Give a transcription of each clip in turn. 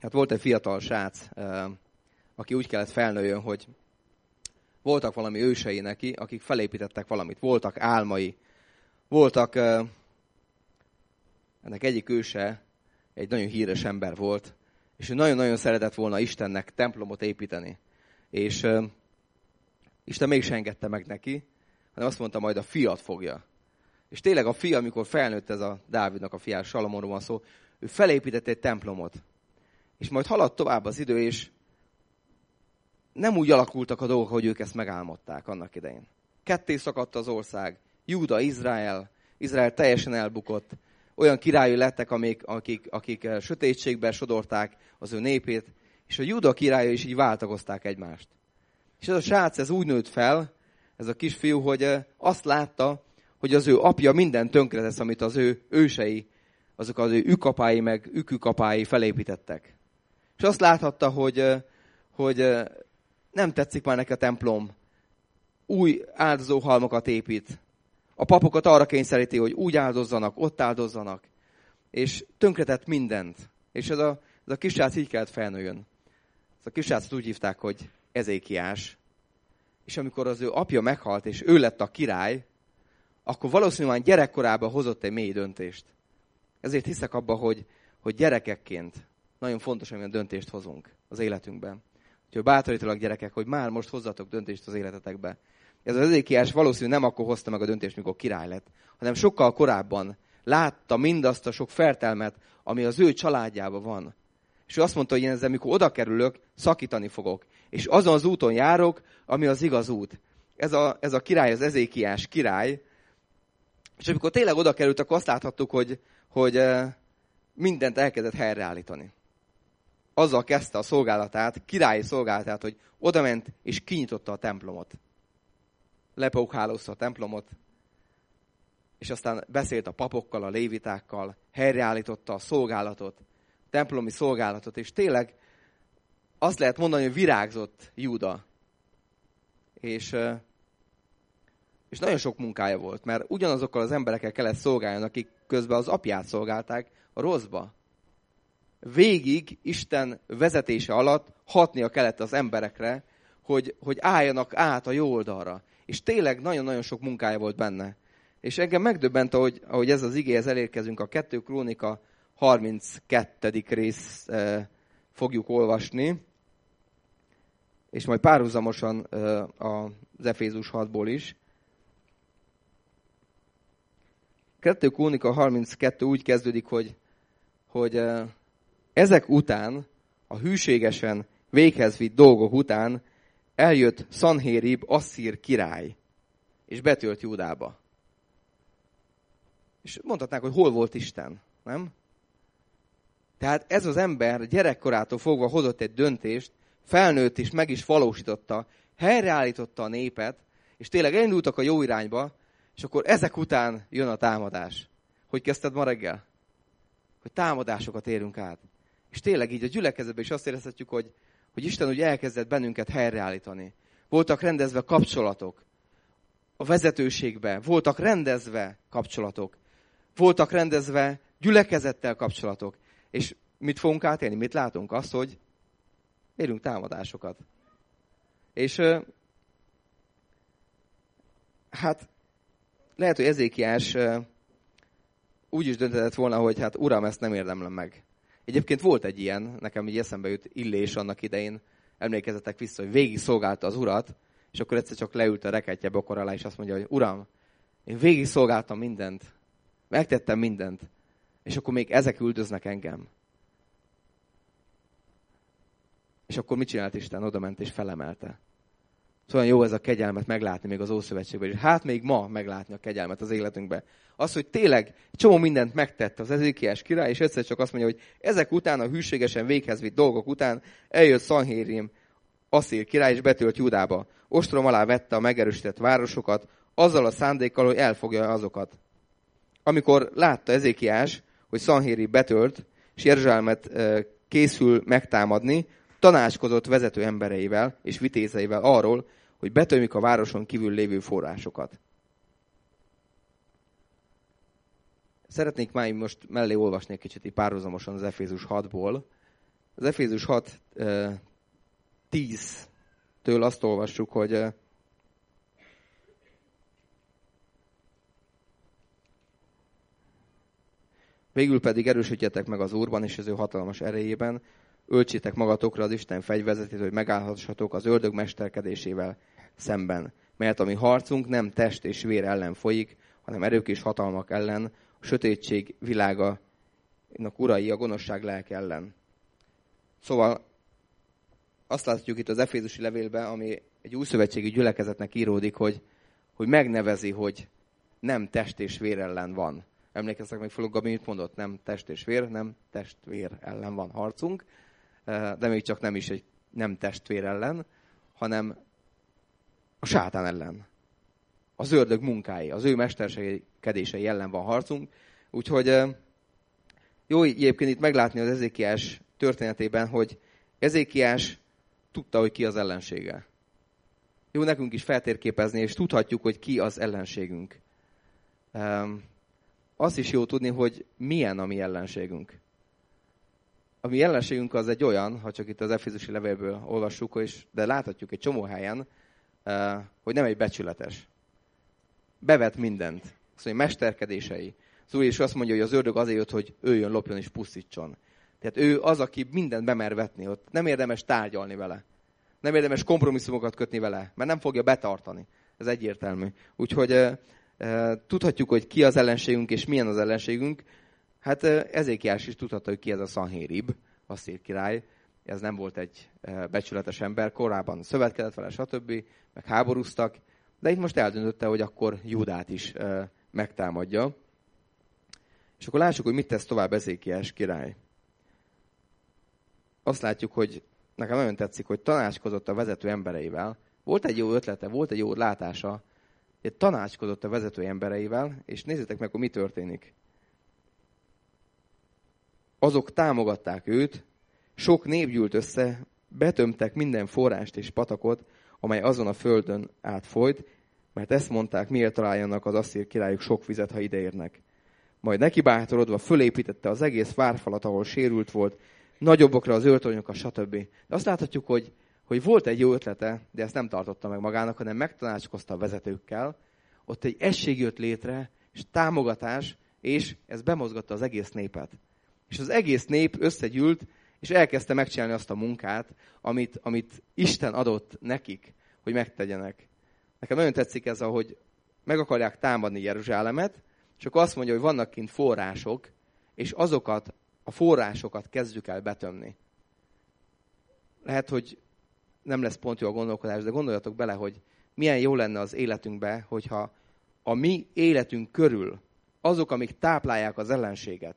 Hát volt egy fiatal srác, aki úgy kellett felnőjön, hogy voltak valami ősei neki, akik felépítettek valamit. Voltak álmai. Voltak, ennek egyik őse egy nagyon híres ember volt, és ő nagyon-nagyon szeretett volna Istennek templomot építeni. És Isten mégis engedte meg neki, hanem azt mondta, majd a fiat fogja. És tényleg a fia, amikor felnőtt ez a Dávidnak a fiás, Salamonról van szó, ő felépített egy templomot. És majd haladt tovább az idő, és nem úgy alakultak a dolgok, hogy ők ezt megálmodták annak idején. Ketté szakadt az ország. Júda, Izrael. Izrael teljesen elbukott. Olyan királyok lettek, amik, akik, akik eh, sötétségbe sodorták az ő népét, és a Júda királyai is így változták egymást. És ez a srác, ez úgy nőtt fel, ez a kisfiú, hogy eh, azt látta, hogy az ő apja minden tönkretesz, amit az ő ősei, azok az ő ükapái meg ükükapái felépítettek. És azt láthatta, hogy, hogy nem tetszik már neki a templom. Új áldozóhalmokat épít. A papokat arra kényszeríti, hogy úgy áldozzanak, ott áldozzanak. És tönkretett mindent. És ez a, ez a kisrác így kellett felnőjön. Ez a kisrác úgy hívták, hogy Ezékiás. És amikor az ő apja meghalt, és ő lett a király, akkor valószínűleg gyerekkorában hozott egy mély döntést. Ezért hiszek abba, hogy, hogy gyerekekként nagyon fontos, hogy milyen döntést hozunk az életünkben. Úgyhogy bátorítalak gyerekek, hogy már most hozzatok döntést az életetekbe. Ez az Ezékiás valószínűleg nem akkor hozta meg a döntést, mikor király lett, hanem sokkal korábban látta mindazt a sok fertelmet, ami az ő családjában van. És ő azt mondta, hogy én ezzel, mikor oda kerülök, szakítani fogok. És azon az úton járok, ami az igaz út. Ez a, ez a király, az Ezékiás király. És amikor tényleg oda került, akkor azt láthattuk, hogy, hogy eh, mindent elkezdett helyreállítani azzal kezdte a szolgálatát, királyi szolgálatát, hogy odament és kinyitotta a templomot. Lepókhálózta a templomot, és aztán beszélt a papokkal, a lévitákkal, helyreállította a szolgálatot, templomi szolgálatot, és tényleg azt lehet mondani, hogy virágzott Júda. És, és nagyon sok munkája volt, mert ugyanazokkal az emberekkel kellett szolgálni, akik közben az apját szolgálták a rosszba végig Isten vezetése alatt hatnia kellett az emberekre, hogy, hogy álljanak át a jó oldalra. És tényleg nagyon-nagyon sok munkája volt benne. És engem megdöbbent, ahogy, ahogy ez az igéhez elérkezünk, a 2 Krónika 32. rész e, fogjuk olvasni, és majd párhuzamosan e, az Efézus 6-ból is. 2 Krónika 32 úgy kezdődik, hogy, hogy e, ezek után, a hűségesen véghez vitt dolgok után eljött Sanhérib asszír király, és betölt Júdába. És mondhatnák, hogy hol volt Isten, nem? Tehát ez az ember gyerekkorától fogva hozott egy döntést, felnőtt és meg is valósította, helyreállította a népet, és tényleg elindultak a jó irányba, és akkor ezek után jön a támadás. Hogy kezdted ma reggel? Hogy támadásokat érünk át. És tényleg így a gyülekezetben is azt érezhetjük, hogy, hogy Isten úgy elkezdett bennünket helyreállítani. Voltak rendezve kapcsolatok a vezetőségbe, voltak rendezve kapcsolatok, voltak rendezve gyülekezettel kapcsolatok. És mit fogunk átélni? Mit látunk? Azt, hogy érünk támadásokat. És hát lehet, hogy Ezékiás úgy is döntetett volna, hogy hát uram, ezt nem érdemlem meg. Egyébként volt egy ilyen, nekem így eszembe jut Illés annak idején, emlékezetek vissza, hogy végig szolgálta az urat, és akkor egyszer csak leült a reketje bokor alá, és azt mondja, hogy uram, én végig szolgáltam mindent, megtettem mindent, és akkor még ezek üldöznek engem. És akkor mit csinált Isten? Oda ment és felemelte. Szóval jó ez a kegyelmet meglátni még az Ószövetségben, és hát még ma meglátni a kegyelmet az életünkbe. Az, hogy tényleg csomó mindent megtett az Ezékiás király, és egyszer csak azt mondja, hogy ezek után a hűségesen véghez vitt dolgok után eljött Sanhérim, Asszír király, és betölt Judába. Ostrom alá vette a megerősített városokat, azzal a szándékkal, hogy elfogja azokat. Amikor látta Ezékiás, hogy Sanhéri betölt, és Jeruzsálemet készül megtámadni, tanácskozott vezető embereivel és vitézeivel arról, hogy betömik a városon kívül lévő forrásokat. Szeretnék már most mellé olvasni egy kicsit párhuzamosan az Efézus 6-ból, Az Efézus 6 10-től azt olvassuk, hogy Végül pedig erősödjetek meg az Úrban és az ő hatalmas erejében, öltsétek magatokra az Isten fegyverzetét, hogy megállhassatok az ördög mesterkedésével szemben. Mert a mi harcunk nem test és vér ellen folyik, hanem erők és hatalmak ellen, a sötétség világa, urai, a gonoszság lelke ellen. Szóval azt látjuk itt az Efézusi levélben, ami egy újszövetségi gyülekezetnek íródik, hogy, hogy megnevezi, hogy nem test és vér ellen van. Emlékeztek meg, Fulog Gabi mit mondott? Nem test és vér, nem testvér ellen van harcunk, de még csak nem is egy nem testvér ellen, hanem a sátán ellen. Az ördög munkái, az ő mesterségedései ellen van harcunk. Úgyhogy jó egyébként itt meglátni az Ezékiás történetében, hogy Ezékiás tudta, hogy ki az ellensége. Jó nekünk is feltérképezni, és tudhatjuk, hogy ki az ellenségünk. Um, azt is jó tudni, hogy milyen a mi ellenségünk. A mi ellenségünk az egy olyan, ha csak itt az Efézusi levélből olvassuk, és, de láthatjuk egy csomó helyen, uh, hogy nem egy becsületes. Bevet mindent. Azt mondja, mesterkedései. Az Úr is azt mondja, hogy az ördög azért jött, hogy ő jön, lopjon és pusztítson. Tehát ő az, aki mindent bemer vetni. Ott nem érdemes tárgyalni vele. Nem érdemes kompromisszumokat kötni vele, mert nem fogja betartani. Ez egyértelmű. Úgyhogy e, e, tudhatjuk, hogy ki az ellenségünk és milyen az ellenségünk. Hát Ezékiás is tudhatta, hogy ki ez a Sanhérib, a szép király. Ez nem volt egy becsületes ember. Korábban szövetkezett vele, stb. Meg háborúztak. De itt most eldöntötte, hogy akkor Judát is megtámadja. És akkor lássuk, hogy mit tesz tovább Ezékiás király azt látjuk, hogy nekem nagyon tetszik, hogy tanácskozott a vezető embereivel. Volt egy jó ötlete, volt egy jó látása, hogy tanácskozott a vezető embereivel, és nézzétek meg, hogy mi történik. Azok támogatták őt, sok nép gyűlt össze, betömtek minden forrást és patakot, amely azon a földön átfolyt, mert ezt mondták, miért találjanak az asszír királyok sok vizet, ha ideérnek. Majd neki bátorodva fölépítette az egész várfalat, ahol sérült volt, nagyobbokra az a stb. De azt láthatjuk, hogy, hogy volt egy jó ötlete, de ezt nem tartotta meg magának, hanem megtanácskozta a vezetőkkel. Ott egy esség jött létre, és támogatás, és ez bemozgatta az egész népet. És az egész nép összegyűlt, és elkezdte megcsinálni azt a munkát, amit, amit Isten adott nekik, hogy megtegyenek. Nekem nagyon tetszik ez, ahogy meg akarják támadni Jeruzsálemet, akkor azt mondja, hogy vannak kint források, és azokat a forrásokat kezdjük el betömni. Lehet, hogy nem lesz pont jó a gondolkodás, de gondoljatok bele, hogy milyen jó lenne az életünkbe, hogyha a mi életünk körül azok, amik táplálják az ellenséget,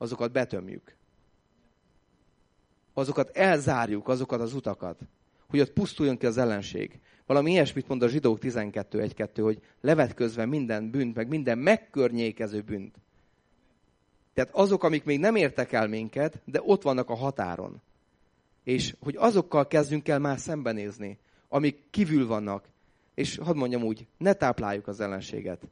azokat betömjük. Azokat elzárjuk, azokat az utakat, hogy ott pusztuljon ki az ellenség. Valami ilyesmit mond a zsidók 12.1.2, hogy levetközve minden bűnt, meg minden megkörnyékező bűnt. Tehát azok, amik még nem értek el minket, de ott vannak a határon. És hogy azokkal kezdjünk el már szembenézni, amik kívül vannak. És hadd mondjam úgy, ne tápláljuk az ellenséget.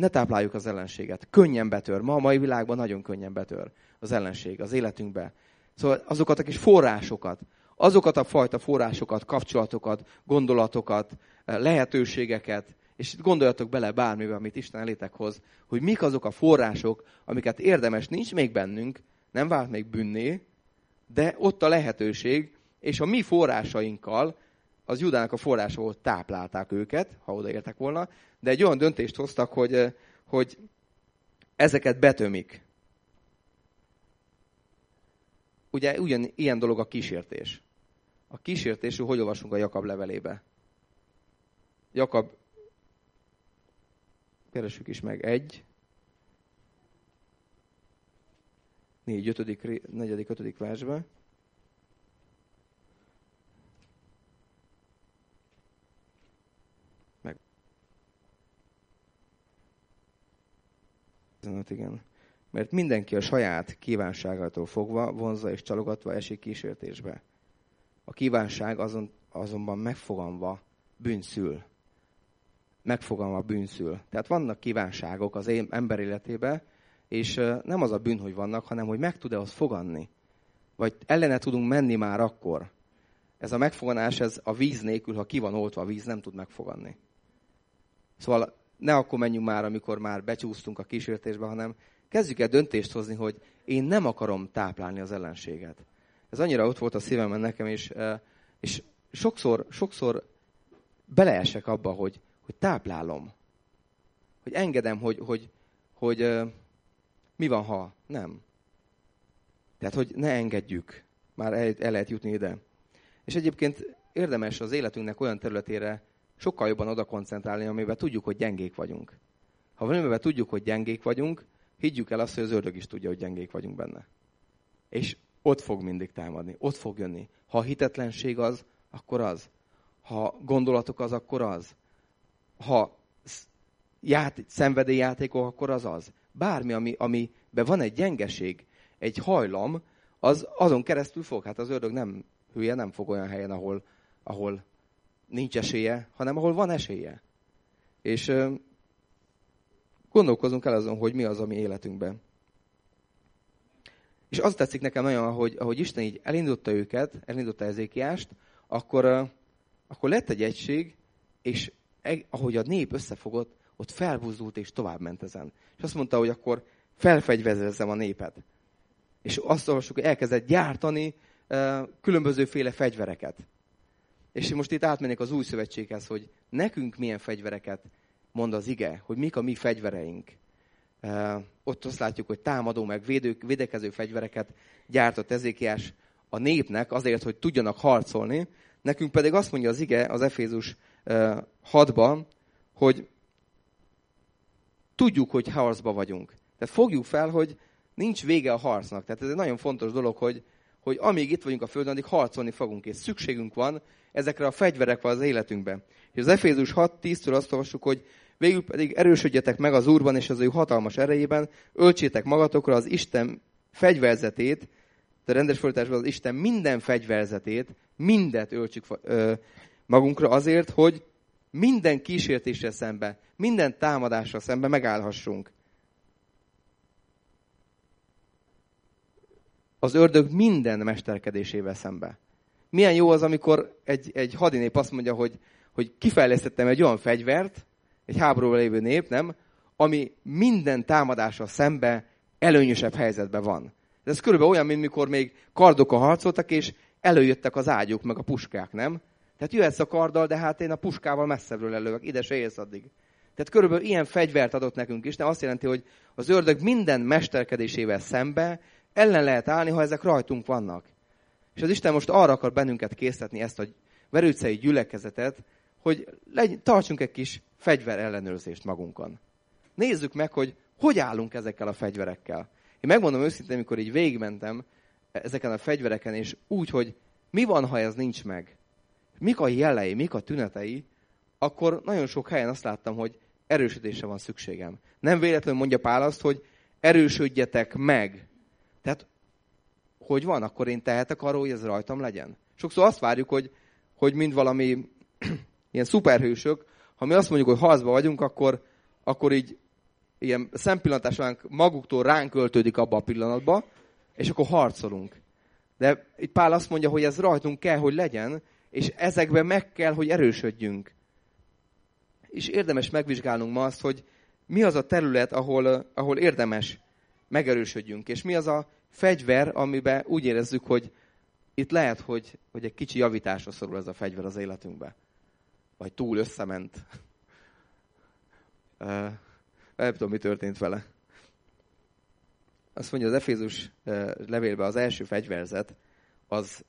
Ne tápláljuk az ellenséget. Könnyen betör. Ma a mai világban nagyon könnyen betör az ellenség az életünkbe. Szóval azokat a kis forrásokat, azokat a fajta forrásokat, kapcsolatokat, gondolatokat, lehetőségeket, és gondoljatok bele bármibe, amit Isten elétek hoz, hogy mik azok a források, amiket érdemes, nincs még bennünk, nem vált még bűnné, de ott a lehetőség, és a mi forrásainkkal, az Judának a forrása volt, táplálták őket, ha odaértek volna, de egy olyan döntést hoztak, hogy, hogy ezeket betömik. Ugye ugyan ilyen dolog a kísértés. A kísértésről hogy olvasunk a Jakab levelébe? Jakab Keresjük is meg. Egy, négy, ötödik, negyedik, ötödik versbe. Igen. Mert mindenki a saját kívánságától fogva, vonza és csalogatva esik kísértésbe. A kívánság azon, azonban megfogalmva bűnszül megfogalma bűnszül. Tehát vannak kívánságok az ember életébe, és nem az a bűn, hogy vannak, hanem hogy meg tud-e azt fogadni. vagy ellene tudunk menni már akkor. Ez a megfoganás, ez a víz nélkül, ha ki van oltva a víz, nem tud megfogadni. Szóval ne akkor menjünk már, amikor már becsúsztunk a kísértésbe, hanem kezdjük el döntést hozni, hogy én nem akarom táplálni az ellenséget. Ez annyira ott volt a szívemben nekem, és, és sokszor, sokszor beleesek abba, hogy, hogy táplálom. Hogy engedem, hogy, hogy, hogy mi van, ha nem. Tehát, hogy ne engedjük. Már el, el lehet jutni ide. És egyébként érdemes az életünknek olyan területére sokkal jobban oda koncentrálni, amiben tudjuk, hogy gyengék vagyunk. Ha valamiben tudjuk, hogy gyengék vagyunk, higgyük el azt, hogy az ördög is tudja, hogy gyengék vagyunk benne. És ott fog mindig támadni, ott fog jönni. Ha a hitetlenség az, akkor az. Ha gondolatok az, akkor az. Ha ját, szenvedélyjátékok, akkor az az. Bármi, ami, amiben van egy gyengeség, egy hajlam, az azon keresztül fog. Hát az ördög nem hülye, nem fog olyan helyen, ahol, ahol nincs esélye, hanem ahol van esélye. És gondolkozunk el azon, hogy mi az, ami életünkben. És az tetszik nekem nagyon, ahogy, ahogy Isten így elindította őket, elindította Ezékiást, akkor, akkor lett egy egység, és ahogy a nép összefogott, ott felbuzdult és tovább ment ezen. És azt mondta, hogy akkor felfegyvezezzem a népet. És azt olvassuk, hogy elkezdett gyártani különbözőféle fegyvereket. És most itt átmennék az új szövetséghez, hogy nekünk milyen fegyvereket mond az ige, hogy mik a mi fegyvereink. Ott azt látjuk, hogy támadó, meg védők, védekező fegyvereket gyártott Ezékiás a népnek azért, hogy tudjanak harcolni. Nekünk pedig azt mondja az ige az Efézus uh, 6-ban, hogy tudjuk, hogy harcba vagyunk. Tehát fogjuk fel, hogy nincs vége a harcnak. Tehát ez egy nagyon fontos dolog, hogy, hogy amíg itt vagyunk a Földön, addig harcolni fogunk, és szükségünk van ezekre a fegyverekre az életünkben. És az Efézus 6.10-től azt olvassuk, hogy végül pedig erősödjetek meg az Úrban és az ő hatalmas erejében, öltsétek magatokra az Isten fegyverzetét, de rendes fordításban az Isten minden fegyverzetét, mindet öltsük magunkra azért, hogy minden kísértésre szembe, minden támadásra szembe megállhassunk. Az ördög minden mesterkedésével szembe. Milyen jó az, amikor egy, egy hadinép azt mondja, hogy, hogy kifejlesztettem egy olyan fegyvert, egy háborúban lévő nép, nem, ami minden támadásra szembe előnyösebb helyzetben van. Ez körülbelül olyan, mint mikor még kardokkal harcoltak, és előjöttek az ágyuk, meg a puskák, nem? Tehát jöhetsz a karddal, de hát én a puskával messzebbről elővek, ide se élsz addig. Tehát körülbelül ilyen fegyvert adott nekünk is, de azt jelenti, hogy az ördög minden mesterkedésével szembe ellen lehet állni, ha ezek rajtunk vannak. És az Isten most arra akar bennünket készíteni ezt a verőcei gyülekezetet, hogy legy, tartsunk egy kis fegyver ellenőrzést magunkon. Nézzük meg, hogy hogy állunk ezekkel a fegyverekkel. Én megmondom őszintén, amikor így végigmentem ezeken a fegyvereken, és úgy, hogy mi van, ha ez nincs meg? Mik a jelei, mik a tünetei? Akkor nagyon sok helyen azt láttam, hogy erősödésre van szükségem. Nem véletlenül mondja Pál azt, hogy erősödjetek meg. Tehát, hogy van, akkor én tehetek arról, hogy ez rajtam legyen. Sokszor azt várjuk, hogy, hogy mind valami ilyen szuperhősök, ha mi azt mondjuk, hogy harcba vagyunk, akkor, akkor így ilyen szempillantásán maguktól ránk öltődik abba a pillanatba, és akkor harcolunk. De itt Pál azt mondja, hogy ez rajtunk kell, hogy legyen, és ezekben meg kell, hogy erősödjünk. És érdemes megvizsgálnunk ma azt, hogy mi az a terület, ahol, ahol érdemes megerősödjünk, és mi az a fegyver, amiben úgy érezzük, hogy itt lehet, hogy, hogy egy kicsi javításra szorul ez a fegyver az életünkbe. Vagy túl összement. Nem tudom, mi történt vele. Azt mondja, az Efézus levélben az első fegyverzet, az,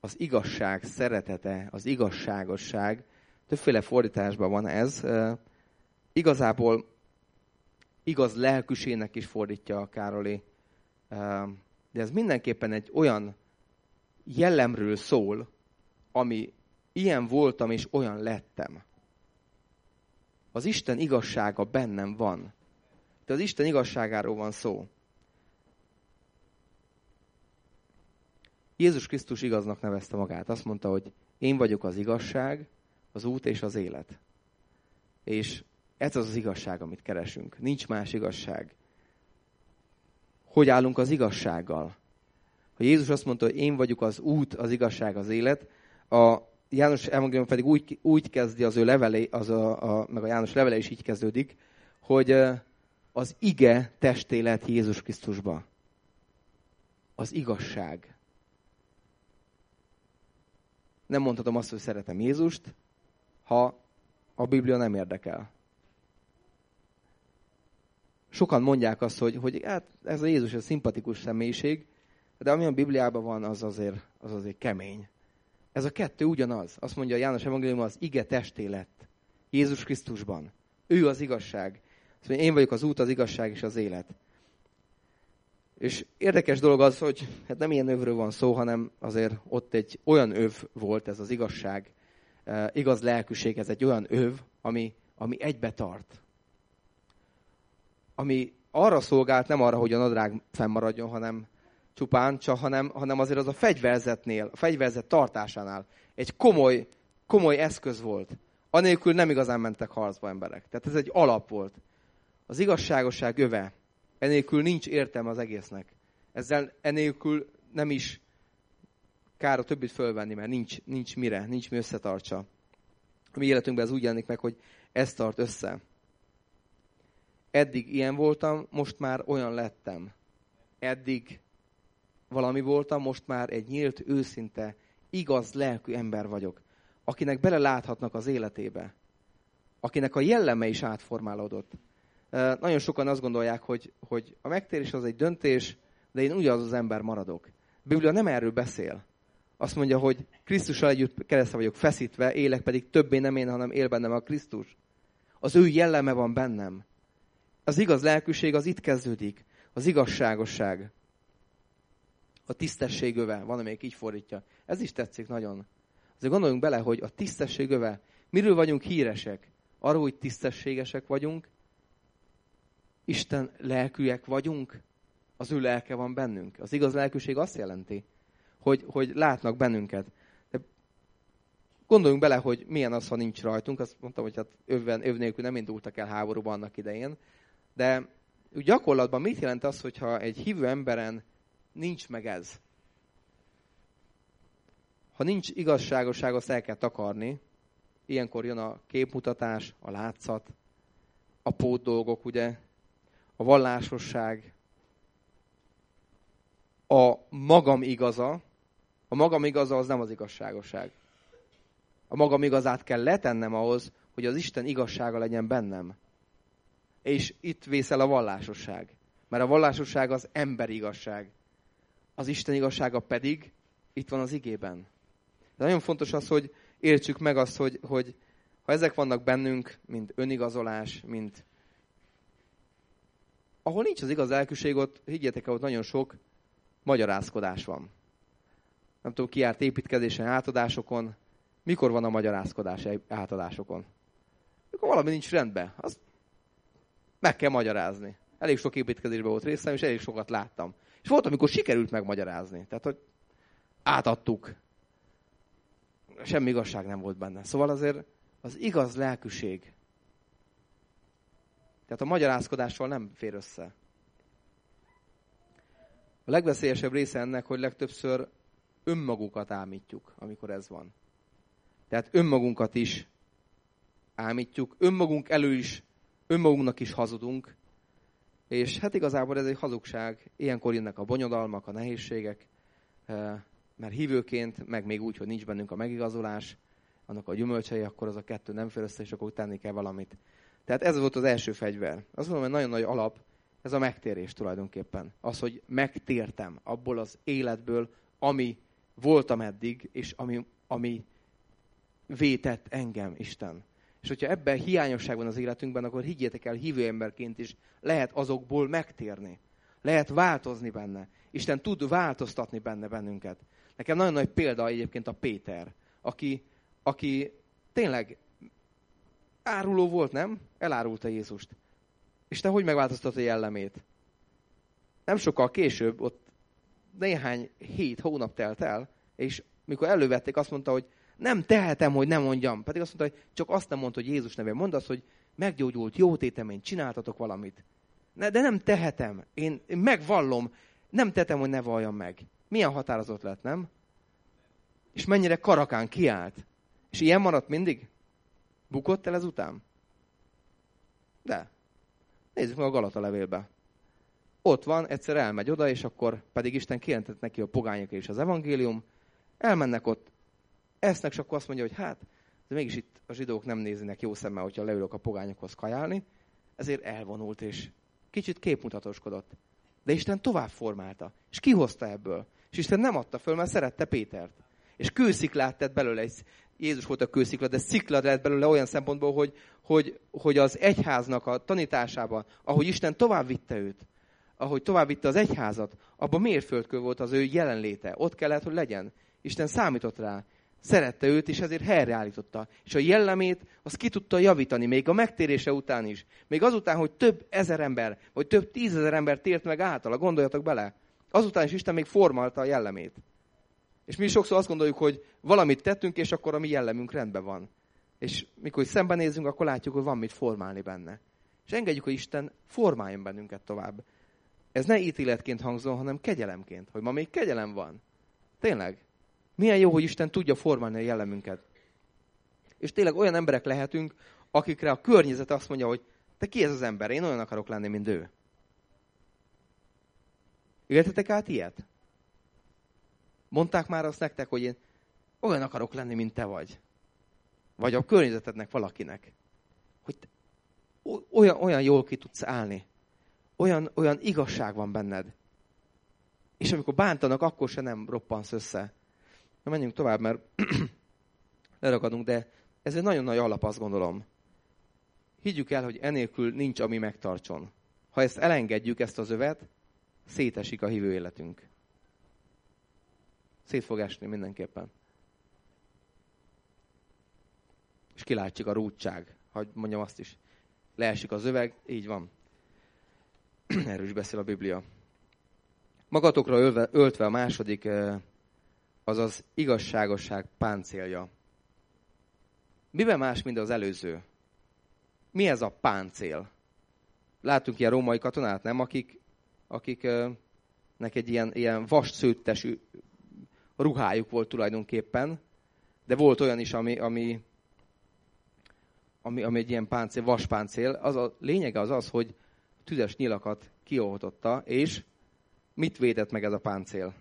az igazság szeretete, az igazságosság. Többféle fordításban van ez. Igazából igaz lelküsének is fordítja a Károli. De ez mindenképpen egy olyan jellemről szól, ami ilyen voltam és olyan lettem. Az Isten igazsága bennem van. De az Isten igazságáról van szó. Jézus Krisztus igaznak nevezte magát. Azt mondta, hogy én vagyok az igazság, az út és az élet. És ez az az igazság, amit keresünk. Nincs más igazság. Hogy állunk az igazsággal? Ha Jézus azt mondta, hogy én vagyok az út, az igazság, az élet, a János evangélium pedig úgy, úgy kezdi az ő levelé, az a, a, meg a János levele is így kezdődik, hogy az ige testé lett Jézus Krisztusba. Az igazság. Nem mondhatom azt, hogy szeretem Jézust, ha a Biblia nem érdekel. Sokan mondják azt, hogy, hogy hát ez a Jézus egy szimpatikus személyiség, de ami a Bibliában van, az azért, az azért kemény. Ez a kettő ugyanaz. Azt mondja a János Evangélium, az ige testé lett. Jézus Krisztusban. Ő az igazság. Azt mondja, én vagyok az út, az igazság és az élet. És érdekes dolog az, hogy hát nem ilyen övről van szó, hanem azért ott egy olyan öv volt, ez az igazság, e, igaz lelkűség, ez egy olyan öv, ami, ami egybe tart. Ami arra szolgált, nem arra, hogy a nadrág fennmaradjon, hanem csupán, csak, hanem, hanem azért az a fegyverzetnél, a fegyverzet tartásánál egy komoly, komoly eszköz volt. Anélkül nem igazán mentek harcba emberek. Tehát ez egy alap volt. Az igazságosság öve. Enélkül nincs értelme az egésznek. Ezzel enélkül nem is kár a többit fölvenni, mert nincs, nincs mire, nincs mi összetartsa. A mi életünkben ez úgy jelenik meg, hogy ez tart össze. Eddig ilyen voltam, most már olyan lettem. Eddig valami voltam, most már egy nyílt, őszinte, igaz lelkű ember vagyok, akinek beleláthatnak az életébe, akinek a jelleme is átformálódott. Nagyon sokan azt gondolják, hogy, hogy a megtérés az egy döntés, de én ugyanaz az ember maradok. A Biblia nem erről beszél. Azt mondja, hogy Krisztussal együtt keresztre vagyok feszítve, élek pedig többé nem én, hanem él bennem a Krisztus. Az ő jelleme van bennem. Az igaz lelkűség az itt kezdődik. Az igazságosság a tisztességöve, van, amelyik így fordítja. Ez is tetszik nagyon. Azért gondoljunk bele, hogy a tisztességöve, miről vagyunk híresek? Arról, hogy tisztességesek vagyunk, Isten lelkűek vagyunk, az ő lelke van bennünk. Az igaz lelkűség azt jelenti, hogy, hogy látnak bennünket. De gondoljunk bele, hogy milyen az, ha nincs rajtunk. Azt mondtam, hogy hát övven, öv nélkül nem indultak el háborúban annak idején. De gyakorlatban mit jelent az, hogyha egy hívő emberen nincs meg ez. Ha nincs igazságosság, azt el kell takarni. Ilyenkor jön a képmutatás, a látszat, a pót dolgok, ugye, a vallásosság, a magam igaza. A magam igaza az nem az igazságosság. A magam igazát kell letennem ahhoz, hogy az Isten igazsága legyen bennem. És itt vészel a vallásosság. Mert a vallásosság az emberi igazság az Isten igazsága pedig itt van az igében. De nagyon fontos az, hogy értsük meg azt, hogy, hogy ha ezek vannak bennünk, mint önigazolás, mint ahol nincs az igaz lelkűség, ott higgyétek el, ott nagyon sok magyarázkodás van. Nem tudom, ki járt építkezésen, átadásokon. Mikor van a magyarázkodás átadásokon? Mikor valami nincs rendben. Azt meg kell magyarázni. Elég sok építkezésben volt részem, és elég sokat láttam. És volt, amikor sikerült megmagyarázni. Tehát, hogy átadtuk. Semmi igazság nem volt benne. Szóval azért az igaz lelkűség. Tehát a magyarázkodással nem fér össze. A legveszélyesebb része ennek, hogy legtöbbször önmagukat ámítjuk, amikor ez van. Tehát önmagunkat is ámítjuk, önmagunk elő is, önmagunknak is hazudunk, és hát igazából ez egy hazugság. Ilyenkor jönnek a bonyodalmak, a nehézségek, eh, mert hívőként, meg még úgy, hogy nincs bennünk a megigazolás, annak a gyümölcsei, akkor az a kettő nem fél össze, és akkor tenni kell valamit. Tehát ez volt az első fegyver. Azt mondom, hogy nagyon nagy alap, ez a megtérés tulajdonképpen. Az, hogy megtértem abból az életből, ami voltam eddig, és ami, ami vétett engem Isten. És hogyha ebben hiányosság van az életünkben, akkor higgyétek el, hívő emberként is lehet azokból megtérni. Lehet változni benne. Isten tud változtatni benne bennünket. Nekem nagyon nagy példa egyébként a Péter, aki, aki tényleg áruló volt, nem? Elárulta Jézust. És te hogy megváltoztatta a jellemét? Nem sokkal később, ott néhány hét, hónap telt el, és mikor elővették, azt mondta, hogy nem tehetem, hogy nem mondjam. Pedig azt mondta, hogy csak azt nem mondta, hogy Jézus nevén. Mondd azt, hogy meggyógyult, jó tétemény, csináltatok valamit. De nem tehetem. Én, megvallom. Nem tehetem, hogy ne valljam meg. Milyen határozott lett, nem? És mennyire karakán kiállt. És ilyen maradt mindig? Bukott el ezután? De. Nézzük meg a Galata levélbe. Ott van, egyszer elmegy oda, és akkor pedig Isten kijelentett neki a pogányok és az evangélium. Elmennek ott, esznek, és akkor azt mondja, hogy hát, de mégis itt a zsidók nem néznek jó szemmel, hogyha leülök a pogányokhoz kajálni, ezért elvonult, és kicsit képmutatóskodott. De Isten tovább formálta, és kihozta ebből. És Isten nem adta föl, mert szerette Pétert. És kősziklát tett belőle, egy, Jézus volt a kőszikla, de szikla lett belőle olyan szempontból, hogy, hogy, hogy az egyháznak a tanításában, ahogy Isten tovább vitte őt, ahogy tovább vitte az egyházat, abban mérföldkő volt az ő jelenléte. Ott kellett, hogy legyen. Isten számított rá. Szerette őt, és ezért helyreállította. És a jellemét az ki tudta javítani, még a megtérése után is. Még azután, hogy több ezer ember, vagy több tízezer ember tért meg általa, gondoljatok bele. Azután is Isten még formálta a jellemét. És mi sokszor azt gondoljuk, hogy valamit tettünk, és akkor a mi jellemünk rendben van. És mikor szembenézünk, akkor látjuk, hogy van mit formálni benne. És engedjük, hogy Isten formáljon bennünket tovább. Ez ne ítéletként hangzon, hanem kegyelemként, hogy ma még kegyelem van. Tényleg. Milyen jó, hogy Isten tudja formálni a jellemünket. És tényleg olyan emberek lehetünk, akikre a környezet azt mondja, hogy te ki ez az ember? Én olyan akarok lenni, mint ő. Éltetek át ilyet? Mondták már azt nektek, hogy én olyan akarok lenni, mint te vagy. Vagy a környezetednek valakinek. Hogy olyan, olyan jól ki tudsz állni. Olyan, olyan igazság van benned. És amikor bántanak, akkor se nem roppansz össze. Na menjünk tovább, mert lerakadunk, de ez egy nagyon nagy alap, azt gondolom. Higgyük el, hogy enélkül nincs, ami megtartson. Ha ezt elengedjük, ezt az övet, szétesik a hívő életünk. Szét fog esni mindenképpen. És kilátszik a rúdság, hogy mondjam azt is. Leesik az öveg, így van. Erről is beszél a Biblia. Magatokra ölve, öltve a második, eh, az az igazságosság páncélja. Miben más, mint az előző? Mi ez a páncél? Látunk ilyen római katonát, nem? Akik, akiknek egy ilyen, ilyen vasszőttes ruhájuk volt tulajdonképpen, de volt olyan is, ami, ami, ami, ami egy ilyen páncél, vaspáncél. Az a lényege az az, hogy tüzes nyilakat kioltotta, és mit védett meg ez a páncél?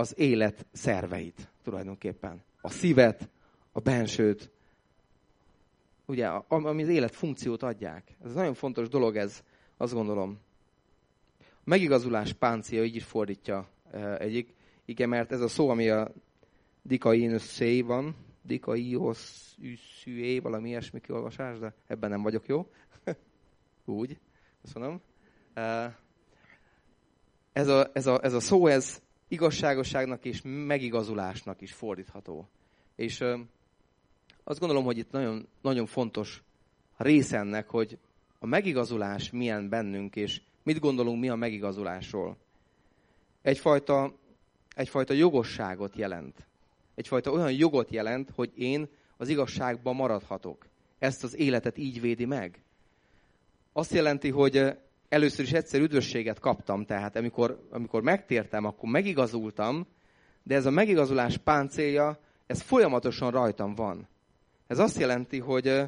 Az élet szerveit tulajdonképpen. A szívet, a bensőt, ugye, ami az élet funkciót adják. Ez nagyon fontos dolog ez, azt gondolom. A megigazulás páncia így is fordítja egyik. Igen, mert ez a szó, ami a dikainösszé van, dikaihosszűé, valami ilyesmi kiolvasás, de ebben nem vagyok jó. Úgy, köszönöm. Ez a, ez, a, ez a szó, ez igazságosságnak és megigazulásnak is fordítható. És azt gondolom, hogy itt nagyon, nagyon fontos rész ennek, hogy a megigazulás milyen bennünk, és mit gondolunk mi a megigazulásról. Egyfajta, egyfajta jogosságot jelent. Egyfajta olyan jogot jelent, hogy én az igazságban maradhatok. Ezt az életet így védi meg. Azt jelenti, hogy először is egyszer üdvösséget kaptam, tehát amikor, amikor megtértem, akkor megigazultam, de ez a megigazulás páncélja, ez folyamatosan rajtam van. Ez azt jelenti, hogy,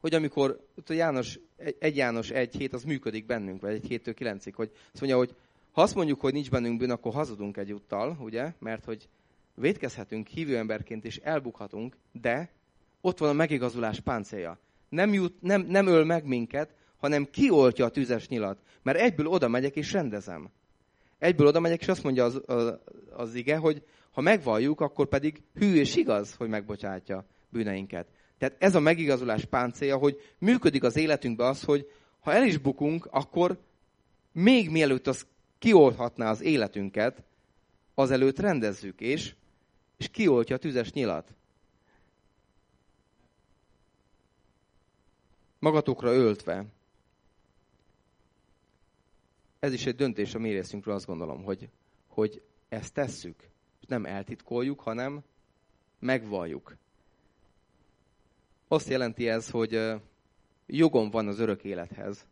hogy amikor a János, egy János egy hét, az működik bennünk, vagy egy héttől kilencig, hogy azt mondja, hogy ha azt mondjuk, hogy nincs bennünk bűn, akkor hazudunk egyúttal, ugye? Mert hogy védkezhetünk hívő emberként és elbukhatunk, de ott van a megigazulás páncélja. Nem, jut, nem, nem öl meg minket, hanem kioltja a tüzes nyilat. Mert egyből oda megyek és rendezem. Egyből oda megyek, és azt mondja az, az, az ige, hogy ha megvalljuk, akkor pedig hű és igaz, hogy megbocsátja bűneinket. Tehát ez a megigazulás páncélja, hogy működik az életünkben az, hogy ha el is bukunk, akkor még mielőtt az kiolthatná az életünket, azelőtt rendezzük, és, és kioltja a tüzes nyilat. Magatokra öltve. Ez is egy döntés a mi részünkről, azt gondolom, hogy, hogy ezt tesszük. Nem eltitkoljuk, hanem megvalljuk. Azt jelenti ez, hogy jogom van az örök élethez.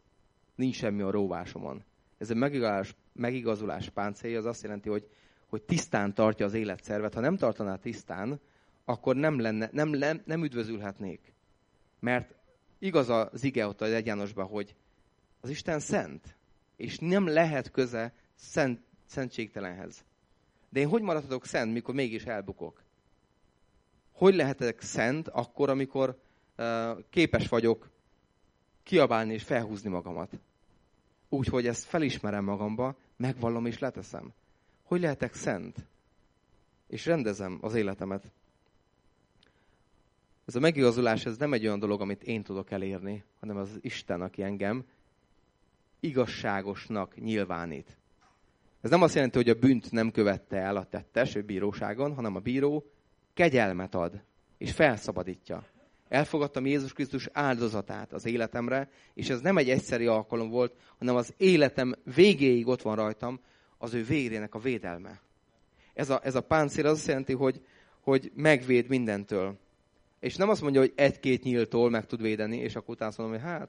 Nincs semmi a róvásomon Ez a megigazulás, megigazulás páncélja az azt jelenti, hogy, hogy tisztán tartja az életszervet. Ha nem tartaná tisztán, akkor nem, lenne, nem, nem, nem üdvözülhetnék. Mert igaz az ige ott az egyanosban, hogy az Isten szent, és nem lehet köze szent, szentségtelenhez. De én hogy maradhatok szent, mikor mégis elbukok? Hogy lehetek szent akkor, amikor uh, képes vagyok kiabálni és felhúzni magamat? Úgy, hogy ezt felismerem magamba, megvallom és leteszem. Hogy lehetek szent? És rendezem az életemet. Ez a megigazulás, ez nem egy olyan dolog, amit én tudok elérni, hanem az Isten, aki engem igazságosnak nyilvánít. Ez nem azt jelenti, hogy a bűnt nem követte el a tettes, ő bíróságon, hanem a bíró kegyelmet ad, és felszabadítja. Elfogadtam Jézus Krisztus áldozatát az életemre, és ez nem egy egyszeri alkalom volt, hanem az életem végéig ott van rajtam az ő vérének a védelme. Ez a, ez a páncél az azt jelenti, hogy, hogy megvéd mindentől. És nem azt mondja, hogy egy-két nyíltól meg tud védeni, és akkor utána mondom, hogy hát.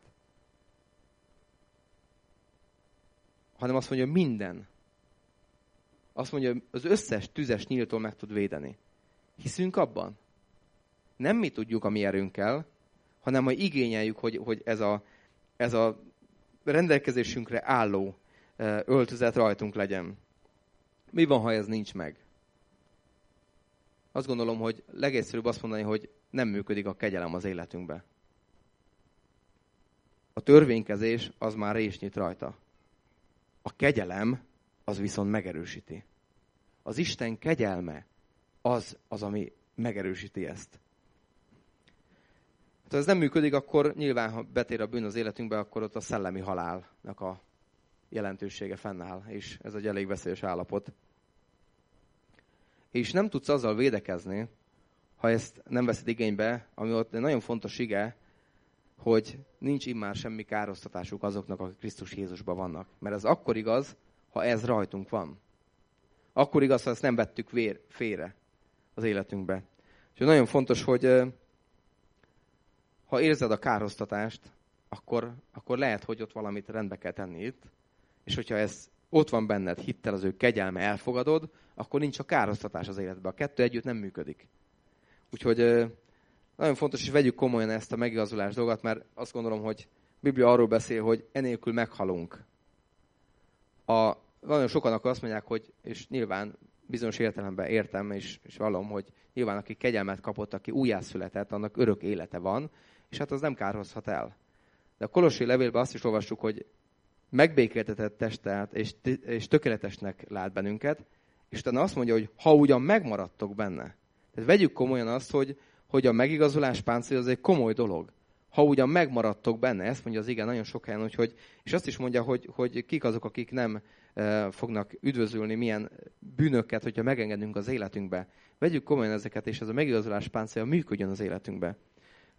Hanem azt mondja, minden. Azt mondja, az összes tüzes nyíltól meg tud védeni. Hiszünk abban? Nem mi tudjuk a mi erőnkkel, hanem hogy igényeljük, hogy, hogy ez, a, ez a rendelkezésünkre álló öltözet rajtunk legyen. Mi van, ha ez nincs meg? Azt gondolom, hogy legegyszerűbb azt mondani, hogy nem működik a kegyelem az életünkbe. A törvénykezés az már rés nyit rajta. A kegyelem az viszont megerősíti. Az Isten kegyelme az, az ami megerősíti ezt. Hát, ha ez nem működik, akkor nyilván, ha betér a bűn az életünkbe, akkor ott a szellemi halálnak a jelentősége fennáll, és ez egy elég veszélyes állapot. És nem tudsz azzal védekezni, ha ezt nem veszed igénybe, ami ott nagyon fontos ige, hogy nincs immár semmi károsztatásuk azoknak, akik Krisztus Jézusban vannak. Mert ez akkor igaz, ha ez rajtunk van. Akkor igaz, ha ezt nem vettük vér, félre az életünkbe. Úgyhogy nagyon fontos, hogy ha érzed a károsztatást, akkor, akkor lehet, hogy ott valamit rendbe kell tenni itt, és hogyha ez ott van benned, hittel az ő kegyelme, elfogadod, akkor nincs a károsztatás az életben. A kettő együtt nem működik. Úgyhogy nagyon fontos, hogy vegyük komolyan ezt a megigazulás dolgot, mert azt gondolom, hogy a Biblia arról beszél, hogy enélkül meghalunk. A, nagyon sokan akkor azt mondják, hogy, és nyilván bizonyos értelemben értem, és, és vallom, hogy nyilván aki kegyelmet kapott, aki újjászületett, annak örök élete van, és hát az nem kárhozhat el. De a Kolossi levélben azt is olvassuk, hogy megbékéltetett testet és, és tökéletesnek lát bennünket, és utána azt mondja, hogy ha ugyan megmaradtok benne. Tehát vegyük komolyan azt, hogy, hogy a megigazolás páncél az egy komoly dolog. Ha ugyan megmaradtok benne, ezt mondja az igen nagyon sok helyen, hogy, és azt is mondja, hogy, hogy kik azok, akik nem e, fognak üdvözülni, milyen bűnöket, hogyha megengedünk az életünkbe. Vegyük komolyan ezeket, és ez a megigazolás páncél működjön az életünkbe.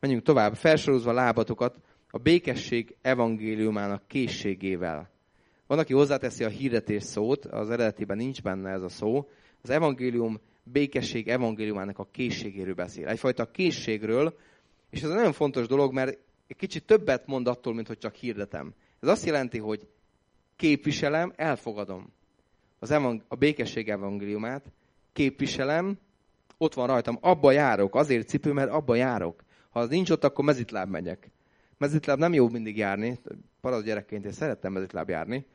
Menjünk tovább. Felsorozva lábatokat a békesség evangéliumának készségével. Van, aki hozzáteszi a hirdetés szót, az eredetiben nincs benne ez a szó. Az evangélium békesség evangéliumának a készségéről beszél. Egyfajta készségről, és ez egy nagyon fontos dolog, mert egy kicsit többet mond attól, mint hogy csak hirdetem. Ez azt jelenti, hogy képviselem, elfogadom az evang- a békesség evangéliumát, képviselem, ott van rajtam, abba járok, azért cipő, mert abba járok. Ha az nincs ott, akkor mezitláb megyek. Mezitláb nem jó mindig járni, paraszt gyerekként én szerettem mezitláb járni,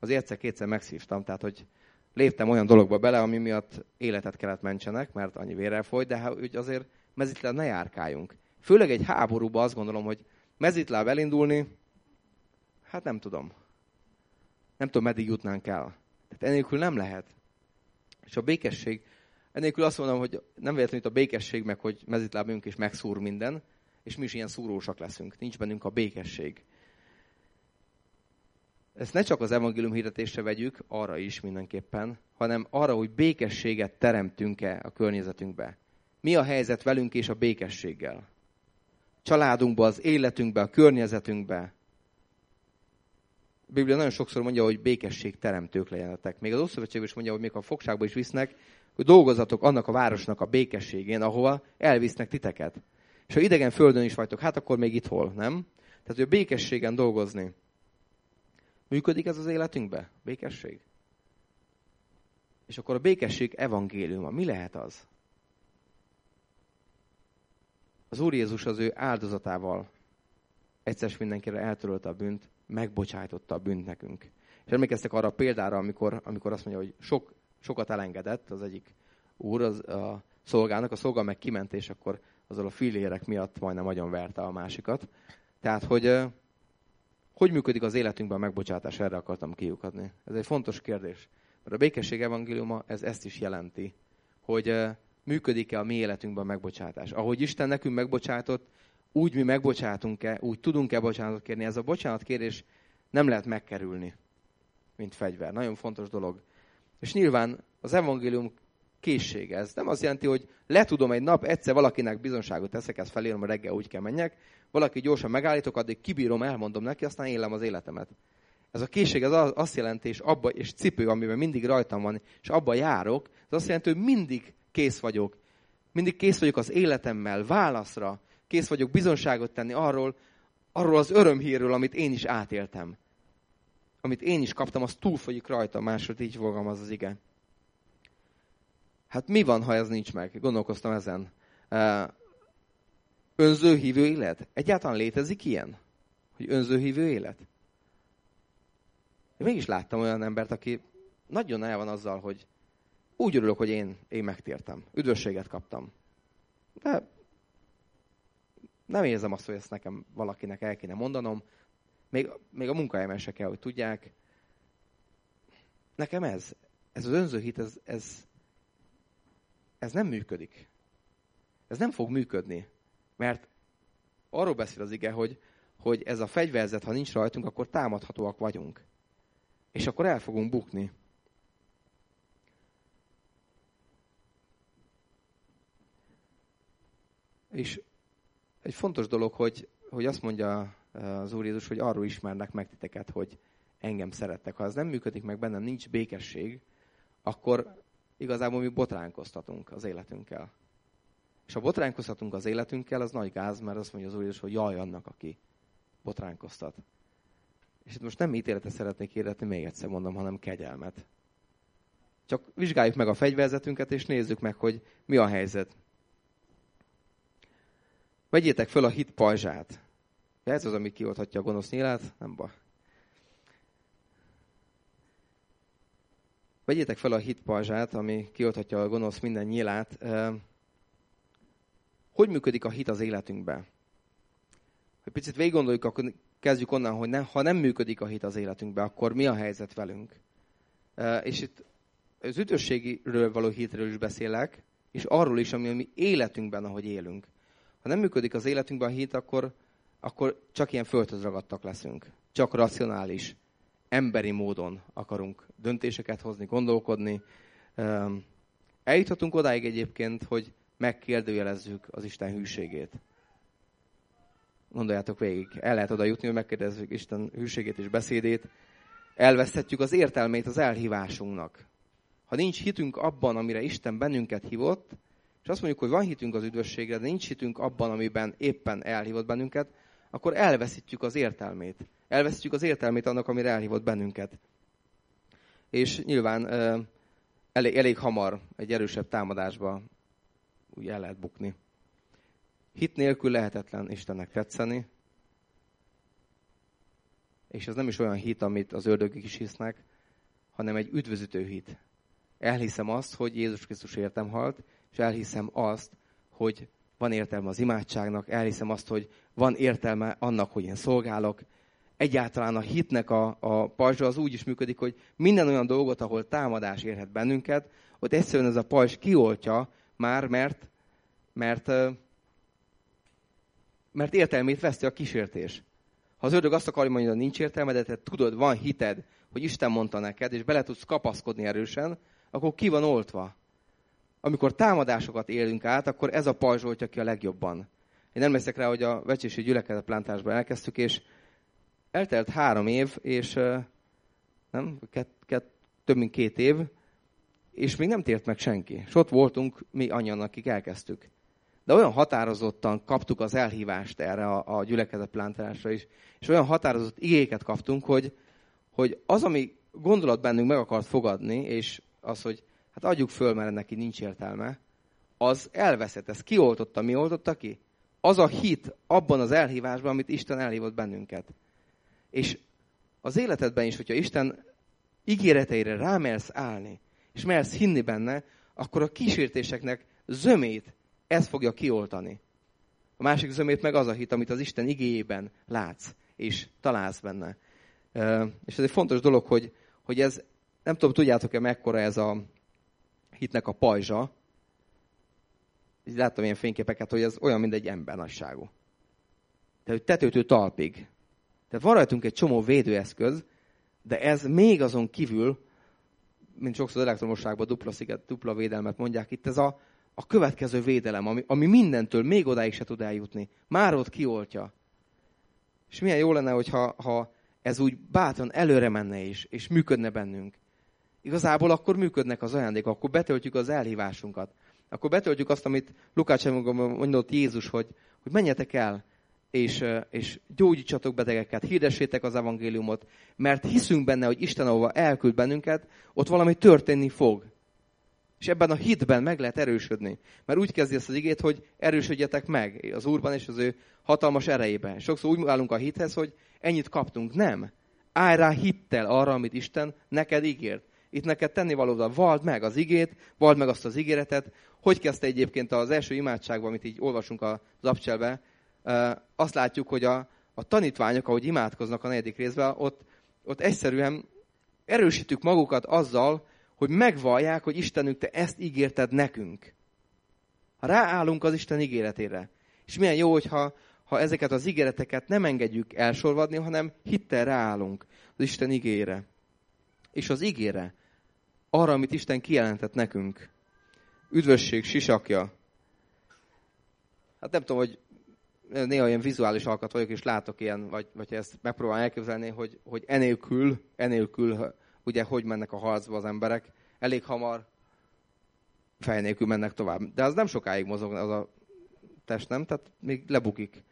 az egyszer-kétszer megszívtam, tehát hogy léptem olyan dologba bele, ami miatt életet kellett mentsenek, mert annyi vérrel folyt, de hát úgy azért mezitláb ne járkáljunk. Főleg egy háborúban azt gondolom, hogy mezitláb elindulni, hát nem tudom. Nem tudom, meddig jutnánk el. Tehát enélkül nem lehet. És a békesség, enélkül azt mondom, hogy nem véletlenül a békesség meg, hogy mezitlábunk és megszúr minden, és mi is ilyen szúrósak leszünk. Nincs bennünk a békesség. Ezt ne csak az evangélium hirdetésre vegyük, arra is mindenképpen, hanem arra, hogy békességet teremtünk-e a környezetünkbe. Mi a helyzet velünk és a békességgel? Családunkba, az életünkbe, a környezetünkbe. A Biblia nagyon sokszor mondja, hogy békesség teremtők legyenetek. Még az Ószövetségben is mondja, hogy még a fogságba is visznek, hogy dolgozatok annak a városnak a békességén, ahova elvisznek titeket. És ha idegen földön is vagytok, hát akkor még itt hol, nem? Tehát, hogy a békességen dolgozni. Működik ez az életünkbe? Békesség? És akkor a békesség evangéliuma. Mi lehet az? Az Úr Jézus az ő áldozatával egyszer mindenkire eltörölte a bűnt, megbocsájtotta a bűnt nekünk. És emlékeztek arra a példára, amikor, amikor azt mondja, hogy sok, sokat elengedett az egyik úr az, a szolgának, a szolga meg kiment, és akkor azzal a filérek miatt majdnem nagyon verte a másikat. Tehát, hogy hogy működik az életünkben a megbocsátás, erre akartam kiukadni. Ez egy fontos kérdés. Mert a békesség evangéliuma ez ezt is jelenti, hogy működik-e a mi életünkben a megbocsátás. Ahogy Isten nekünk megbocsátott, úgy mi megbocsátunk-e, úgy tudunk-e bocsánatot kérni. Ez a bocsánatkérés nem lehet megkerülni, mint fegyver. Nagyon fontos dolog. És nyilván az evangélium készség ez. Nem azt jelenti, hogy letudom egy nap, egyszer valakinek bizonságot teszek, ezt felírom, reggel úgy kell menjek, valaki gyorsan megállítok, addig kibírom, elmondom neki, aztán élem az életemet. Ez a készség az azt jelenti, és, abba, és cipő, amiben mindig rajtam van, és abba járok, ez azt jelenti, hogy mindig kész vagyok. Mindig kész vagyok az életemmel, válaszra, kész vagyok bizonságot tenni arról, arról az örömhírről, amit én is átéltem. Amit én is kaptam, az túlfolyik rajta, másod így fogalmaz az ige. Hát mi van, ha ez nincs meg? Gondolkoztam ezen. Önző hívő élet? Egyáltalán létezik ilyen? Hogy önző hívő élet? Én mégis láttam olyan embert, aki nagyon el van azzal, hogy úgy örülök, hogy én, én megtértem. Üdvösséget kaptam. De nem érzem azt, hogy ezt nekem valakinek el kéne mondanom. Még, még a munkahelyemen se kell, hogy tudják. Nekem ez, ez az önző hit, ez, ez, ez nem működik. Ez nem fog működni. Mert arról beszél az ige, hogy, hogy ez a fegyverzet, ha nincs rajtunk, akkor támadhatóak vagyunk. És akkor el fogunk bukni. És egy fontos dolog, hogy, hogy azt mondja eh, az Úr Jézus, hogy arról ismernek meg titeket, hogy engem szerettek. Ha ez nem működik meg bennem, nincs békesség, akkor igazából mi botránkoztatunk az életünkkel. És ha botránkoztatunk az életünkkel, az nagy gáz, mert azt mondja az Úr Jézus, hogy jaj annak, aki botránkoztat. És itt most nem ítéletet szeretnék hirdetni, még egyszer mondom, hanem kegyelmet. Csak vizsgáljuk meg a fegyverzetünket, és nézzük meg, hogy mi a helyzet. Vegyétek föl a hit pajzsát. Ez az, ami kiolthatja a gonosz nyílát, nem baj. Vegyétek fel a hit pajzsát, ami kiolthatja a gonosz minden nyílát. Hogy működik a hit az életünkben? Hogy picit végig gondoljuk, akkor kezdjük onnan, hogy ne, ha nem működik a hit az életünkben, akkor mi a helyzet velünk? És itt az üdvösségről való hitről is beszélek, és arról is, ami a mi életünkben, ahogy élünk. Ha nem működik az életünkben a hit, akkor, akkor csak ilyen földhöz ragadtak leszünk. Csak racionális, emberi módon akarunk döntéseket hozni, gondolkodni. Eljuthatunk odáig egyébként, hogy megkérdőjelezzük az Isten hűségét. Gondoljátok végig. El lehet oda jutni, hogy megkérdezzük Isten hűségét és beszédét. Elveszthetjük az értelmét az elhívásunknak. Ha nincs hitünk abban, amire Isten bennünket hívott, és azt mondjuk, hogy van hitünk az üdvösségre, de nincs hitünk abban, amiben éppen elhívott bennünket, akkor elveszítjük az értelmét. Elveszítjük az értelmét annak, amire elhívott bennünket. És nyilván elég, elég hamar egy erősebb támadásba úgy el lehet bukni. Hit nélkül lehetetlen Istennek tetszeni, és ez nem is olyan hit, amit az ördögök is hisznek, hanem egy üdvözítő hit. Elhiszem azt, hogy Jézus Krisztus értem halt, és elhiszem azt, hogy van értelme az imádságnak, elhiszem azt, hogy van értelme annak, hogy én szolgálok. Egyáltalán a hitnek a, a pajzsa az úgy is működik, hogy minden olyan dolgot, ahol támadás érhet bennünket, ott egyszerűen ez a pajzs kioltja már, mert, mert, mert értelmét veszti a kísértés. Ha az ördög azt akarja mondani, hogy nincs értelme, de tudod, van hited, hogy Isten mondta neked, és bele tudsz kapaszkodni erősen, akkor ki van oltva amikor támadásokat élünk át, akkor ez a pajzsoltja ki a legjobban. Én emlékszek rá, hogy a vecsési gyülekezet plántásban elkezdtük, és eltelt három év, és nem, kett, kett, több mint két év, és még nem tért meg senki. És ott voltunk mi annyian, akik elkezdtük. De olyan határozottan kaptuk az elhívást erre a, a gyülekezet plántásra is, és olyan határozott igéket kaptunk, hogy, hogy az, ami gondolat bennünk meg akart fogadni, és az, hogy hát adjuk föl, mert neki nincs értelme, az elveszett. Ez ki oltotta, mi oltotta ki? Az a hit abban az elhívásban, amit Isten elhívott bennünket. És az életedben is, hogyha Isten ígéreteire rámersz állni, és mersz hinni benne, akkor a kísértéseknek zömét ez fogja kioltani. A másik zömét meg az a hit, amit az Isten igéjében látsz, és találsz benne. És ez egy fontos dolog, hogy, hogy ez, nem tudom, tudjátok-e mekkora ez a hitnek a pajzsa. Így láttam ilyen fényképeket, hogy ez olyan, mint egy ember nagyságú. Tehát, tetőtől talpig. Tehát van rajtunk egy csomó védőeszköz, de ez még azon kívül, mint sokszor az elektromosságban dupla, sziget, dupla védelmet mondják, itt ez a, a következő védelem, ami, ami mindentől még odáig se tud eljutni. Már ott kioltja. És milyen jó lenne, hogyha ha ez úgy bátran előre menne is, és működne bennünk. Igazából akkor működnek az ajándékok, akkor betöltjük az elhívásunkat. Akkor betöltjük azt, amit Lukács mondott Jézus, hogy, hogy menjetek el, és, és gyógyítsatok betegeket, hirdessétek az evangéliumot, mert hiszünk benne, hogy Isten ahova elküld bennünket, ott valami történni fog. És ebben a hitben meg lehet erősödni. Mert úgy kezdi ezt az igét, hogy erősödjetek meg az Úrban és az ő hatalmas erejében. Sokszor úgy állunk a hithez, hogy ennyit kaptunk. Nem. Állj rá hittel arra, amit Isten neked ígért. Itt neked tenni valóban vald meg az igét, vald meg azt az ígéretet. Hogy kezdte egyébként az első imádságban, amit így olvasunk az abcselbe, azt látjuk, hogy a, a tanítványok, ahogy imádkoznak a negyedik részben, ott, ott egyszerűen erősítük magukat azzal, hogy megvallják, hogy Istenünk, te ezt ígérted nekünk. Ráállunk az Isten ígéretére. És milyen jó, hogyha ha ezeket az ígéreteket nem engedjük elsorvadni, hanem hittel ráállunk az Isten ígére. És az ígére, arra, amit Isten kijelentett nekünk. Üdvösség sisakja. Hát nem tudom, hogy néha ilyen vizuális alkat vagyok, és látok ilyen, vagy, vagy ezt megpróbálom elképzelni, hogy, hogy enélkül, enélkül, ugye, hogy mennek a harcba az emberek. Elég hamar fej nélkül mennek tovább. De az nem sokáig mozog az a test, nem? Tehát még lebukik.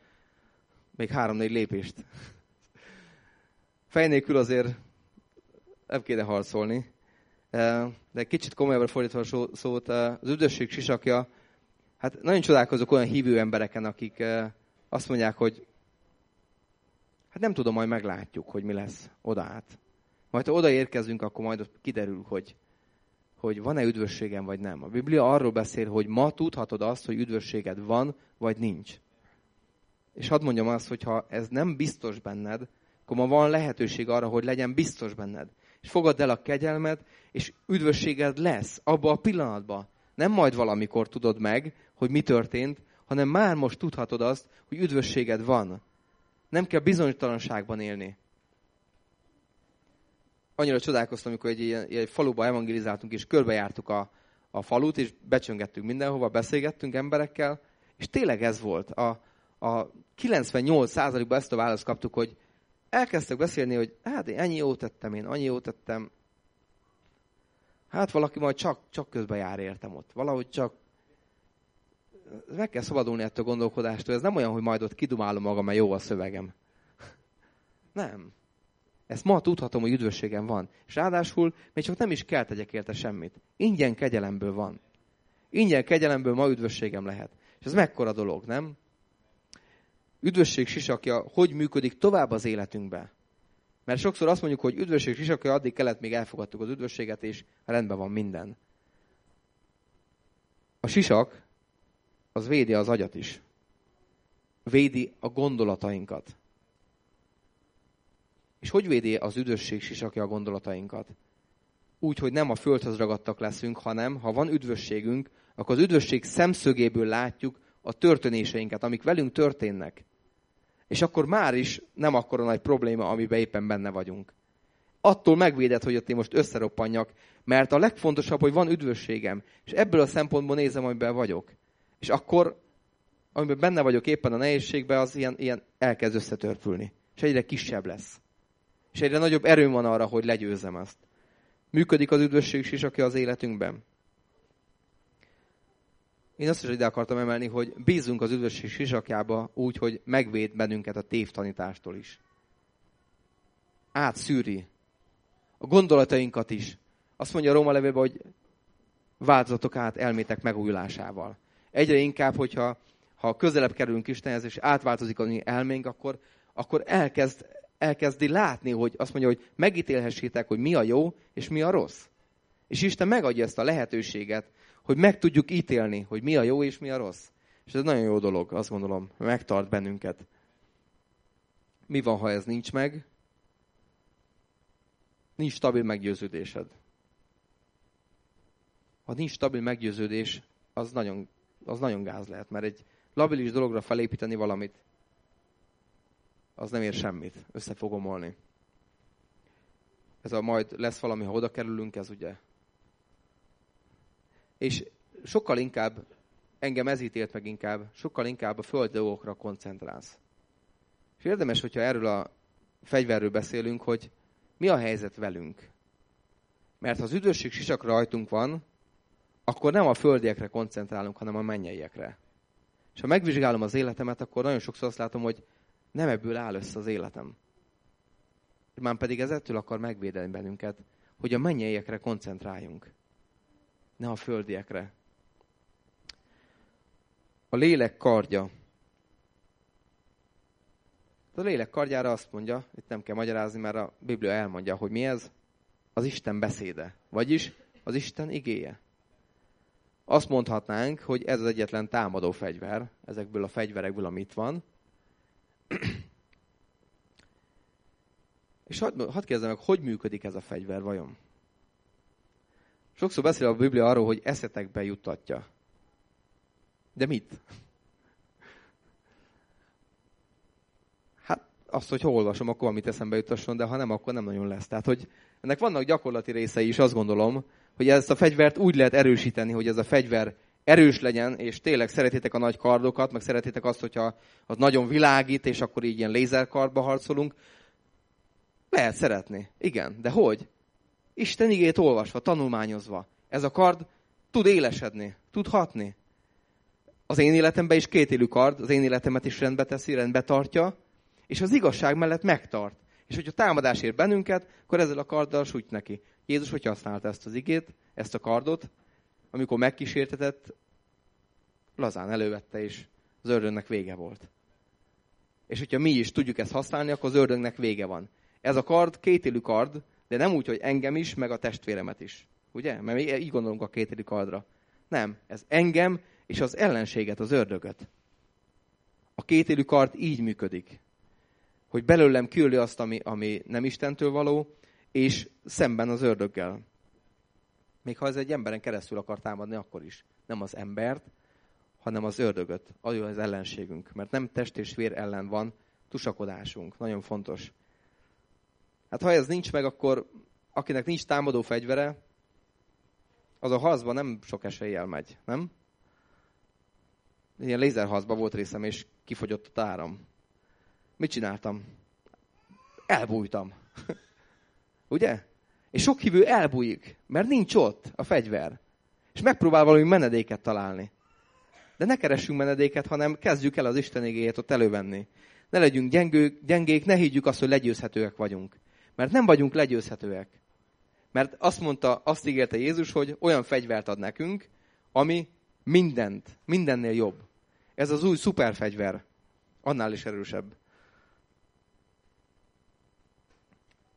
Még három-négy lépést. Fej nélkül azért nem kéne harcolni. De kicsit komolyabbra fordítva a szót, az üdvösség sisakja, hát nagyon csodálkozok olyan hívő embereken, akik azt mondják, hogy hát nem tudom, majd meglátjuk, hogy mi lesz oda át. Majd ha odaérkezünk, akkor majd kiderül, hogy, hogy van-e üdvösségem, vagy nem. A Biblia arról beszél, hogy ma tudhatod azt, hogy üdvösséged van, vagy nincs. És hadd mondjam azt, hogy ha ez nem biztos benned, akkor ma van lehetőség arra, hogy legyen biztos benned. És fogadd el a kegyelmed, és üdvösséged lesz abba a pillanatban. Nem majd valamikor tudod meg, hogy mi történt, hanem már most tudhatod azt, hogy üdvösséged van. Nem kell bizonytalanságban élni. Annyira csodálkoztam, amikor egy, egy, egy faluba evangelizáltunk, és körbejártuk a, a falut, és becsöngettünk mindenhova, beszélgettünk emberekkel, és tényleg ez volt. A, a 98%-ban ezt a választ kaptuk, hogy elkezdtek beszélni, hogy hát én ennyi jót tettem én, annyi jót tettem. Hát valaki majd csak, csak közben jár értem ott. Valahogy csak meg kell szabadulni ettől a gondolkodástól. Ez nem olyan, hogy majd ott kidumálom magam, mert jó a szövegem. Nem. Ezt ma tudhatom, hogy üdvösségem van. És ráadásul még csak nem is kell tegyek érte semmit. Ingyen kegyelemből van. Ingyen kegyelemből ma üdvösségem lehet. És ez mekkora dolog, nem? Üdvösség sisakja hogy működik tovább az életünkbe. Mert sokszor azt mondjuk, hogy üdvösség sisakja, addig kellett, még elfogadtuk az üdvösséget, és rendben van minden. A sisak az védi az agyat is. Védi a gondolatainkat. És hogy védi az üdvösség sisakja a gondolatainkat? Úgy, hogy nem a földhöz ragadtak leszünk, hanem ha van üdvösségünk, akkor az üdvösség szemszögéből látjuk a történéseinket, amik velünk történnek. És akkor már is nem akkora nagy probléma, amiben éppen benne vagyunk. Attól megvédett, hogy ott én most összeroppanjak, mert a legfontosabb, hogy van üdvösségem. És ebből a szempontból nézem, amiben vagyok. És akkor, amiben benne vagyok éppen a nehézségben, az ilyen, ilyen elkezd összetörpülni. És egyre kisebb lesz. És egyre nagyobb erőm van arra, hogy legyőzzem ezt. Működik az üdvösség is, aki az életünkben. Én azt is ide akartam emelni, hogy bízunk az üdvösség sisakjába úgy, hogy megvéd bennünket a tévtanítástól is. Átszűri a gondolatainkat is. Azt mondja a Róma levélben, hogy változatok át elmétek megújulásával. Egyre inkább, hogyha ha közelebb kerülünk Istenhez, és átváltozik a mi elménk, akkor, akkor elkezd, elkezdi látni, hogy azt mondja, hogy megítélhessétek, hogy mi a jó, és mi a rossz. És Isten megadja ezt a lehetőséget, hogy meg tudjuk ítélni, hogy mi a jó és mi a rossz. És ez nagyon jó dolog, azt gondolom, megtart bennünket. Mi van, ha ez nincs meg? Nincs stabil meggyőződésed. Ha nincs stabil meggyőződés, az nagyon, az nagyon gáz lehet, mert egy labilis dologra felépíteni valamit, az nem ér semmit. Össze fog omolni. Ez a majd lesz valami, ha oda kerülünk, ez ugye. És sokkal inkább, engem ez ítélt meg inkább, sokkal inkább a föld dolgokra koncentrálsz. És érdemes, hogyha erről a fegyverről beszélünk, hogy mi a helyzet velünk. Mert ha az üdvösség sisakra rajtunk van, akkor nem a földiekre koncentrálunk, hanem a mennyeiekre. És ha megvizsgálom az életemet, akkor nagyon sokszor azt látom, hogy nem ebből áll össze az életem. Már pedig ez ettől akar megvédeni bennünket, hogy a mennyeiekre koncentráljunk. Ne a földiekre. A lélek kardja. A lélek kardjára azt mondja, itt nem kell magyarázni, mert a Biblia elmondja, hogy mi ez. Az Isten beszéde. Vagyis az Isten igéje. Azt mondhatnánk, hogy ez az egyetlen támadó fegyver, ezekből a fegyverekből, amit van. És hadd, hadd kérdezem meg, hogy működik ez a fegyver vajon? Sokszor beszél a Biblia arról, hogy eszetekbe juttatja. De mit? Hát azt, hogy olvasom, akkor amit eszembe jutasson, de ha nem, akkor nem nagyon lesz. Tehát, hogy ennek vannak gyakorlati részei is, azt gondolom, hogy ezt a fegyvert úgy lehet erősíteni, hogy ez a fegyver erős legyen, és tényleg szeretitek a nagy kardokat, meg szeretitek azt, hogyha az nagyon világít, és akkor így ilyen lézerkardba harcolunk. Lehet szeretni. Igen, de hogy? Isten igét olvasva, tanulmányozva. Ez a kard tud élesedni, tud hatni. Az én életemben is két élő kard, az én életemet is rendbe teszi, rendbe tartja, és az igazság mellett megtart. És hogyha támadás ér bennünket, akkor ezzel a karddal sújt neki. Jézus hogy használta ezt az igét, ezt a kardot, amikor megkísértetett, lazán elővette, és az ördögnek vége volt. És hogyha mi is tudjuk ezt használni, akkor az ördögnek vége van. Ez a kard kétélű kard, de nem úgy, hogy engem is, meg a testvéremet is. Ugye? Mert mi így gondolunk a kétélű kardra. Nem, ez engem és az ellenséget, az ördögöt. A kétélű kard így működik. Hogy belőlem kiöli azt, ami, ami nem Istentől való, és szemben az ördöggel. Még ha ez egy emberen keresztül akar támadni, akkor is. Nem az embert, hanem az ördögöt, az ellenségünk. Mert nem test és vér ellen van tusakodásunk. Nagyon fontos. Hát ha ez nincs meg, akkor akinek nincs támadó fegyvere, az a harcban nem sok eséllyel megy, nem? Ilyen lézerharcban volt részem, és kifogyott a áram. Mit csináltam? Elbújtam. Ugye? És sok hívő elbújik, mert nincs ott a fegyver. És megpróbál valami menedéket találni. De ne keressünk menedéket, hanem kezdjük el az Isten igéjét ott elővenni. Ne legyünk gyengők, gyengék, ne higgyük azt, hogy legyőzhetőek vagyunk. Mert nem vagyunk legyőzhetőek. Mert azt mondta, azt ígérte Jézus, hogy olyan fegyvert ad nekünk, ami mindent, mindennél jobb. Ez az új szuperfegyver. Annál is erősebb.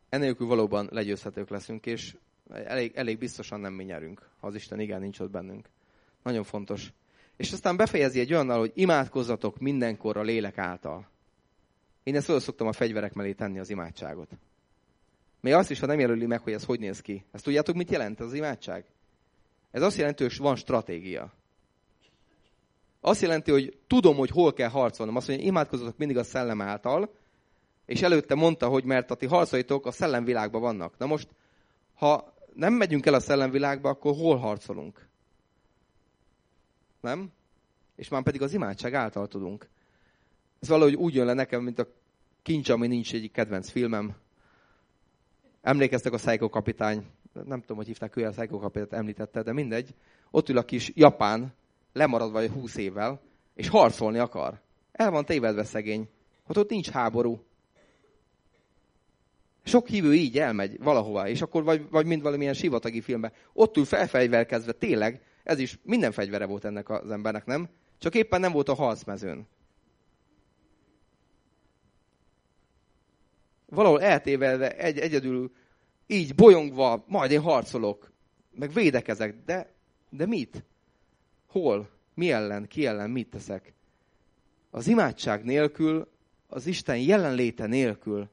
Ennélkül valóban legyőzhetők leszünk, és elég, elég biztosan nem mi nyerünk, ha az Isten igen nincs ott bennünk. Nagyon fontos. És aztán befejezi egy olyannal, hogy imádkozzatok mindenkor a lélek által. Én ezt föl szoktam a fegyverek mellé tenni az imádságot. Még azt is, ha nem jelöli meg, hogy ez hogy néz ki. Ezt tudjátok, mit jelent az imádság? Ez azt jelenti, hogy van stratégia. Azt jelenti, hogy tudom, hogy hol kell harcolnom. Azt mondja, imádkozzatok mindig a szellem által, és előtte mondta, hogy mert a ti harcaitok a szellemvilágban vannak. Na most, ha nem megyünk el a szellemvilágba, akkor hol harcolunk? Nem? És már pedig az imádság által tudunk. Ez valahogy úgy jön le nekem, mint a kincs, ami nincs egyik kedvenc filmem. Emlékeztek a Psycho kapitány, nem tudom, hogy hívták ő a Psycho kapitányt, említette, de mindegy. Ott ül a kis japán, lemaradva vagy húsz évvel, és harcolni akar. El van tévedve szegény. hogy ott nincs háború. Sok hívő így elmegy valahova, és akkor vagy, vagy mind valamilyen sivatagi filmben. Ott ül felfegyverkezve, tényleg, ez is minden fegyvere volt ennek az embernek, nem? Csak éppen nem volt a harcmezőn. Valahol eltévelve, egy, egyedül, így bolyongva, majd én harcolok, meg védekezek, de, de mit? Hol? Mi ellen? Ki ellen? Mit teszek? Az imádság nélkül, az Isten jelenléte nélkül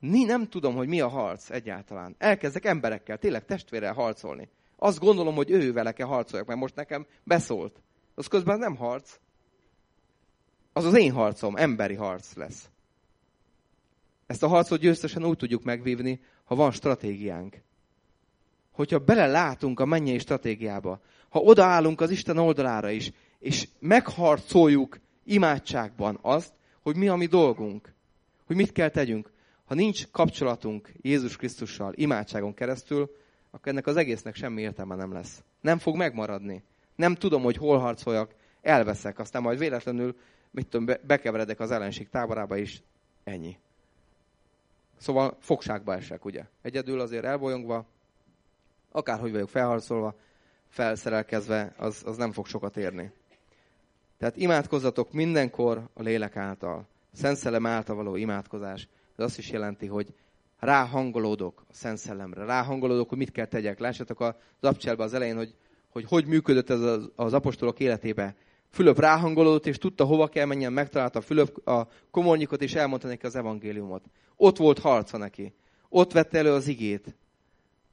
mi nem tudom, hogy mi a harc egyáltalán. Elkezdek emberekkel, tényleg testvérrel harcolni. Azt gondolom, hogy ő vele harcoljak, mert most nekem beszólt. Az közben nem harc. Az az én harcom, emberi harc lesz. Ezt a harcot győztesen úgy tudjuk megvívni, ha van stratégiánk. Hogyha belelátunk a mennyei stratégiába, ha odaállunk az Isten oldalára is, és megharcoljuk imádságban azt, hogy mi a mi dolgunk, hogy mit kell tegyünk, ha nincs kapcsolatunk Jézus Krisztussal imádságon keresztül, akkor ennek az egésznek semmi értelme nem lesz. Nem fog megmaradni. Nem tudom, hogy hol harcoljak, elveszek, aztán majd véletlenül, mit tudom, bekeveredek az ellenség táborába is, ennyi. Szóval fogságba esek, ugye? Egyedül azért elbolyongva, akárhogy vagyok felharcolva, felszerelkezve, az, az nem fog sokat érni. Tehát imádkozzatok mindenkor a lélek által. Szent Szellem által való imádkozás ez azt is jelenti, hogy ráhangolódok a Szent Szellemre, ráhangolódok, hogy mit kell tegyek. Lássatok az abcselben az elején, hogy, hogy hogy működött ez az, az apostolok életébe. Fülöp ráhangolódott, és tudta, hova kell menjen, megtalálta Fülöp a komornyikot, és elmondta neki az evangéliumot. Ott volt harca neki. Ott vette elő az igét.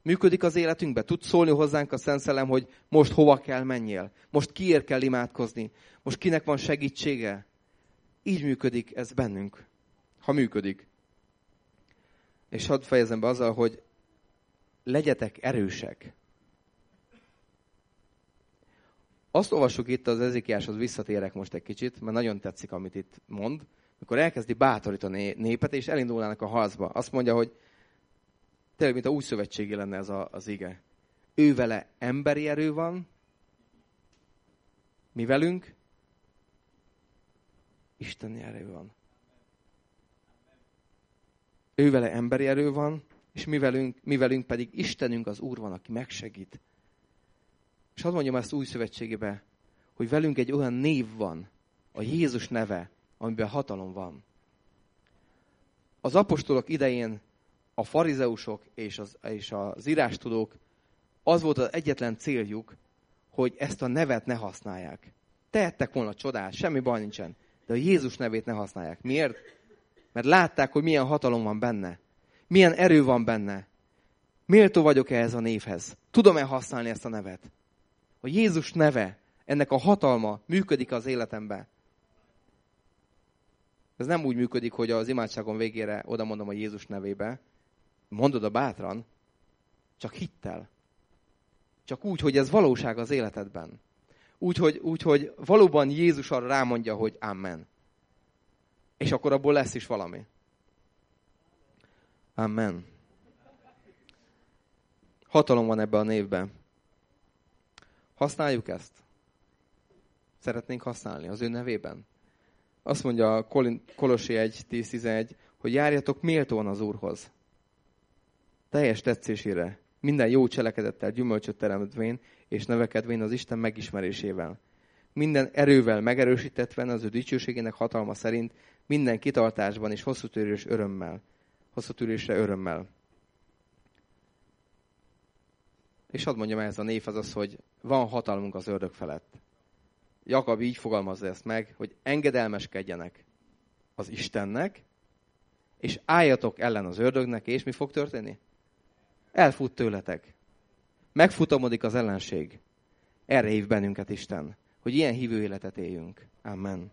Működik az életünkbe? Tud szólni hozzánk a Szent Szellem, hogy most hova kell menjél? Most kiért kell imádkozni? Most kinek van segítsége? Így működik ez bennünk. Ha működik. És hadd fejezem be azzal, hogy legyetek erősek. Azt olvassuk itt az Ezekiáshoz, visszatérek most egy kicsit, mert nagyon tetszik, amit itt mond. Amikor elkezdi bátorítani népet, és elindulnának a harcba. Azt mondja, hogy tényleg, mint a új szövetségi lenne ez a, az ige. Ő vele emberi erő van, mi velünk Isteni erő van. Ő vele emberi erő van, és mi velünk, mi velünk pedig Istenünk az Úr van, aki megsegít. És hadd mondjam ezt új szövetségébe, hogy velünk egy olyan név van, a Jézus neve, amiben hatalom van. Az apostolok idején a farizeusok és az, és az írástudók az volt az egyetlen céljuk, hogy ezt a nevet ne használják. Tehettek volna csodát, semmi baj nincsen, de a Jézus nevét ne használják. Miért? Mert látták, hogy milyen hatalom van benne. Milyen erő van benne. Méltó vagyok-e ez a névhez? Tudom-e használni ezt a nevet? A Jézus neve, ennek a hatalma működik az életemben. Ez nem úgy működik, hogy az imádságon végére oda mondom a Jézus nevébe. Mondod a bátran, csak hittel. Csak úgy, hogy ez valóság az életedben. Úgy, hogy, úgy, hogy valóban Jézus arra rámondja, hogy Amen. És akkor abból lesz is valami. Amen. Hatalom van ebbe a névben. Használjuk ezt? Szeretnénk használni az ő nevében? Azt mondja a Kolosi 1.10.11, hogy járjatok méltóan az Úrhoz. Teljes tetszésére, minden jó cselekedettel gyümölcsöt teremtvén és nevekedvén az Isten megismerésével. Minden erővel megerősítetven az ő dicsőségének hatalma szerint minden kitartásban és hosszú tűrés örömmel. Hosszú tűrésre örömmel. És hadd mondjam, ez a név az az, hogy van hatalmunk az ördög felett. Jakab így fogalmazza ezt meg, hogy engedelmeskedjenek az Istennek, és álljatok ellen az ördögnek, és mi fog történni? Elfut tőletek. Megfutamodik az ellenség. Erre hív bennünket Isten, hogy ilyen hívő életet éljünk. Amen.